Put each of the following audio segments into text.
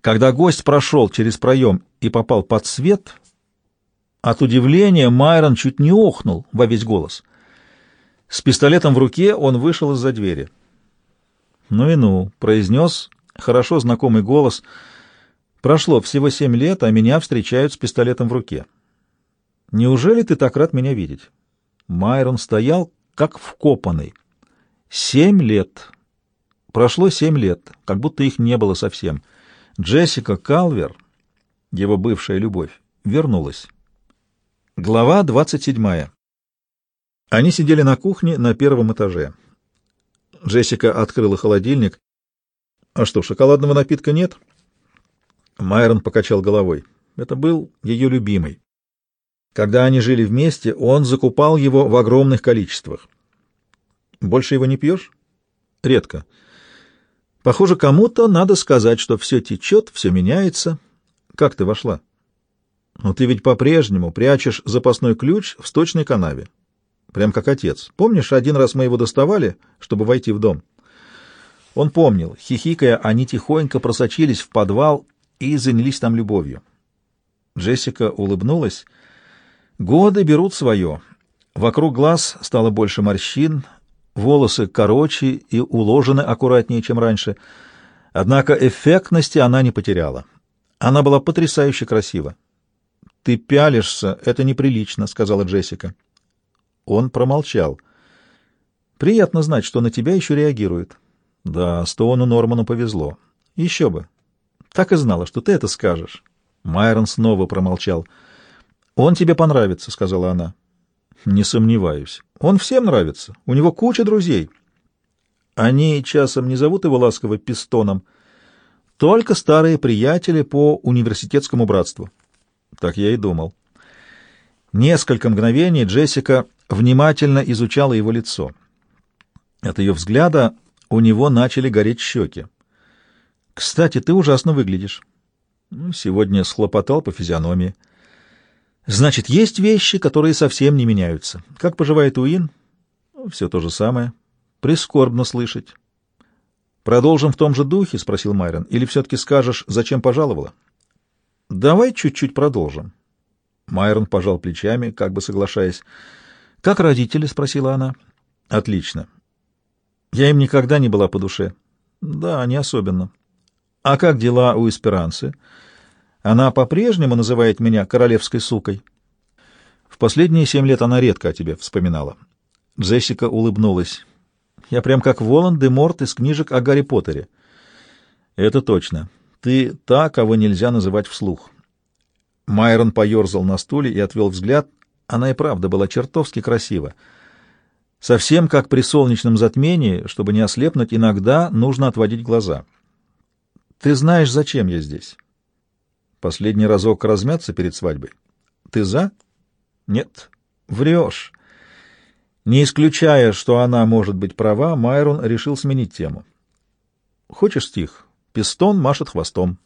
Когда гость прошел через проем и попал под свет, от удивления Майрон чуть не охнул во весь голос. С пистолетом в руке он вышел из-за двери. «Ну и ну», — произнес хорошо знакомый голос. «Прошло всего семь лет, а меня встречают с пистолетом в руке. Неужели ты так рад меня видеть?» Майрон стоял, как вкопанный. «Семь лет. Прошло семь лет, как будто их не было совсем. Джессика Калвер, его бывшая любовь, вернулась». Глава двадцать седьмая. Они сидели на кухне на первом этаже. Джессика открыла холодильник. «А что, шоколадного напитка нет?» Майрон покачал головой. Это был ее любимый. Когда они жили вместе, он закупал его в огромных количествах. «Больше его не пьешь?» «Редко. Похоже, кому-то надо сказать, что все течет, все меняется. Как ты вошла?» «Но ты ведь по-прежнему прячешь запасной ключ в сточной канаве. Прям как отец. Помнишь, один раз мы его доставали, чтобы войти в дом? Он помнил. Хихикая, они тихонько просочились в подвал и занялись там любовью. Джессика улыбнулась. Годы берут свое. Вокруг глаз стало больше морщин, волосы короче и уложены аккуратнее, чем раньше. Однако эффектности она не потеряла. Она была потрясающе красива. «Ты пялишься, это неприлично», — сказала Джессика. Он промолчал. «Приятно знать, что на тебя еще реагируют». «Да, Стоуну Норману повезло. Еще бы. Так и знала, что ты это скажешь». Майрон снова промолчал. «Он тебе понравится», — сказала она. «Не сомневаюсь. Он всем нравится. У него куча друзей». Они часом не зовут его ласково пистоном. Только старые приятели по университетскому братству. Так я и думал. Несколько мгновений Джессика внимательно изучала его лицо. От ее взгляда у него начали гореть щеки. «Кстати, ты ужасно выглядишь». Сегодня схлопотал по физиономии. «Значит, есть вещи, которые совсем не меняются. Как поживает Уин?» «Все то же самое. Прискорбно слышать». «Продолжим в том же духе?» — спросил Майрон. «Или все-таки скажешь, зачем пожаловала?» «Давай чуть-чуть продолжим». Майрон пожал плечами, как бы соглашаясь. «Как родители?» — спросила она. «Отлично. Я им никогда не была по душе». «Да, не особенно». «А как дела у Эсперанцы?» «Она по-прежнему называет меня королевской сукой». «В последние семь лет она редко о тебе вспоминала». Джессика улыбнулась. «Я прям как Волан-де-Морт из книжек о Гарри Поттере». «Это точно. Ты та, кого нельзя называть вслух». Майрон поерзал на стуле и отвел взгляд — она и правда была чертовски красива. Совсем как при солнечном затмении, чтобы не ослепнуть, иногда нужно отводить глаза. Ты знаешь, зачем я здесь? Последний разок размяться перед свадьбой. Ты за? Нет. Врешь. Не исключая, что она может быть права, Майрон решил сменить тему. Хочешь стих? Пистон машет хвостом.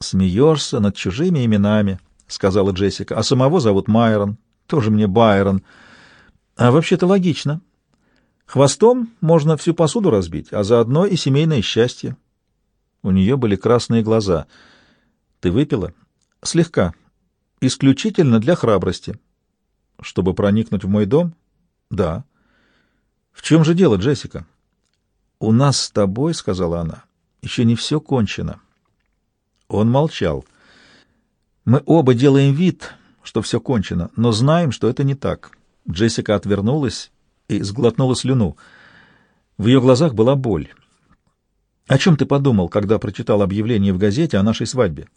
Смеешься над чужими именами, — сказала Джессика, — а самого зовут Майрон. Тоже мне Байрон. А вообще-то логично. Хвостом можно всю посуду разбить, а заодно и семейное счастье. У нее были красные глаза. Ты выпила? Слегка. Исключительно для храбрости. Чтобы проникнуть в мой дом? Да. В чем же дело, Джессика? У нас с тобой, — сказала она, — еще не все кончено. Он молчал. Мы оба делаем вид, что все кончено, но знаем, что это не так. Джессика отвернулась и сглотнула слюну. В ее глазах была боль. «О чем ты подумал, когда прочитал объявление в газете о нашей свадьбе?»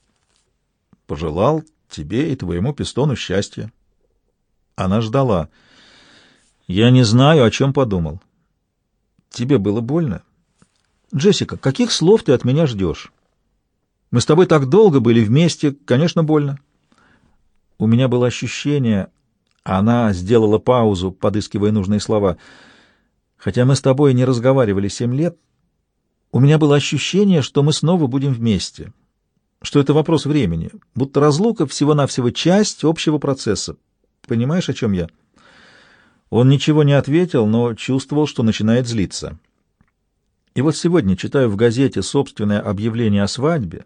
«Пожелал тебе и твоему пистону счастья». Она ждала. «Я не знаю, о чем подумал». «Тебе было больно?» «Джессика, каких слов ты от меня ждешь?» «Мы с тобой так долго были вместе, конечно, больно». У меня было ощущение... Она сделала паузу, подыскивая нужные слова. Хотя мы с тобой не разговаривали семь лет, у меня было ощущение, что мы снова будем вместе, что это вопрос времени, будто разлука всего-навсего часть общего процесса. Понимаешь, о чем я? Он ничего не ответил, но чувствовал, что начинает злиться. И вот сегодня читаю в газете собственное объявление о свадьбе,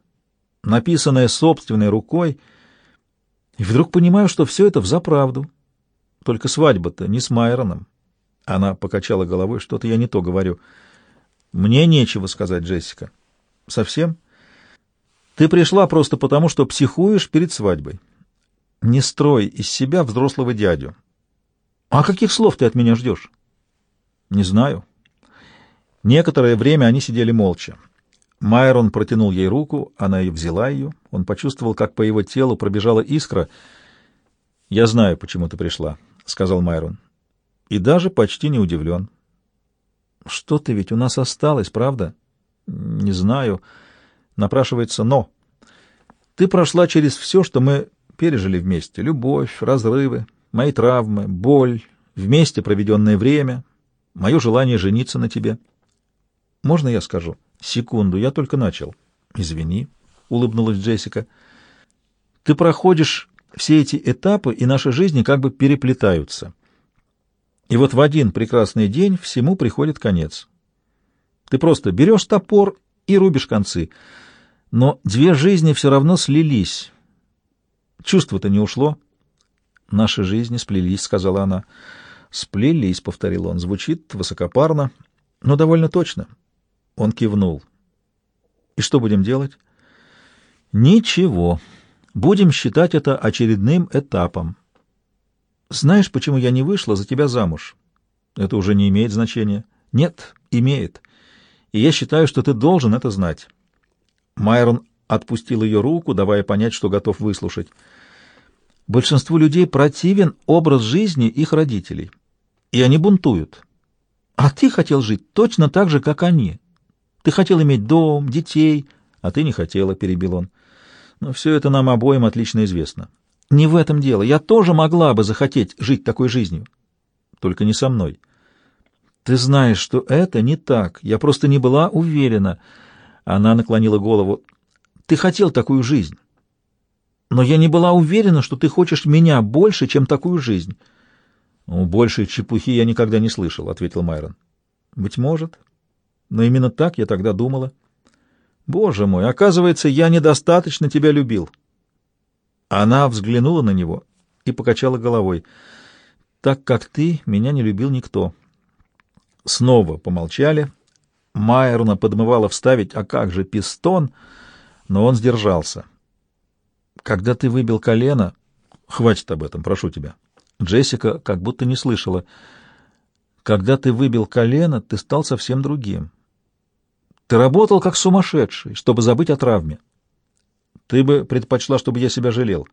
написанное собственной рукой, и вдруг понимаю, что все это взаправду. Только свадьба-то не с Майроном. Она покачала головой, что-то я не то говорю. Мне нечего сказать, Джессика. Совсем? Ты пришла просто потому, что психуешь перед свадьбой. Не строй из себя взрослого дядю. А каких слов ты от меня ждешь? Не знаю. Некоторое время они сидели молча. Майрон протянул ей руку, она и взяла ее. Он почувствовал, как по его телу пробежала искра. «Я знаю, почему ты пришла», — сказал Майрон. И даже почти не удивлен. «Что-то ведь у нас осталось, правда?» «Не знаю. Напрашивается «но». Ты прошла через все, что мы пережили вместе. Любовь, разрывы, мои травмы, боль, вместе проведенное время, мое желание жениться на тебе. Можно я скажу?» Секунду, я только начал. Извини, улыбнулась Джессика. Ты проходишь все эти этапы, и наши жизни как бы переплетаются. И вот в один прекрасный день всему приходит конец. Ты просто берешь топор и рубишь концы. Но две жизни все равно слились. Чувство-то не ушло. Наши жизни сплелись, сказала она. Сплелись, повторил он. Звучит высокопарно, но довольно точно. Он кивнул. «И что будем делать?» «Ничего. Будем считать это очередным этапом. Знаешь, почему я не вышла за тебя замуж? Это уже не имеет значения. Нет, имеет. И я считаю, что ты должен это знать». Майрон отпустил ее руку, давая понять, что готов выслушать. Большинству людей противен образ жизни их родителей, и они бунтуют. А ты хотел жить точно так же, как они. Ты хотел иметь дом, детей, а ты не хотела, — перебил он. Но все это нам обоим отлично известно. Не в этом дело. Я тоже могла бы захотеть жить такой жизнью. Только не со мной. Ты знаешь, что это не так. Я просто не была уверена. Она наклонила голову. Ты хотел такую жизнь. Но я не была уверена, что ты хочешь меня больше, чем такую жизнь. «Ну, больше чепухи я никогда не слышал», — ответил Майрон. «Быть может но именно так я тогда думала. Боже мой, оказывается, я недостаточно тебя любил. Она взглянула на него и покачала головой. Так как ты, меня не любил никто. Снова помолчали. Майерна подмывала вставить, а как же, пистон, но он сдержался. Когда ты выбил колено... Хватит об этом, прошу тебя. Джессика как будто не слышала. Когда ты выбил колено, ты стал совсем другим. Ты работал как сумасшедший, чтобы забыть о травме. Ты бы предпочла, чтобы я себя жалел.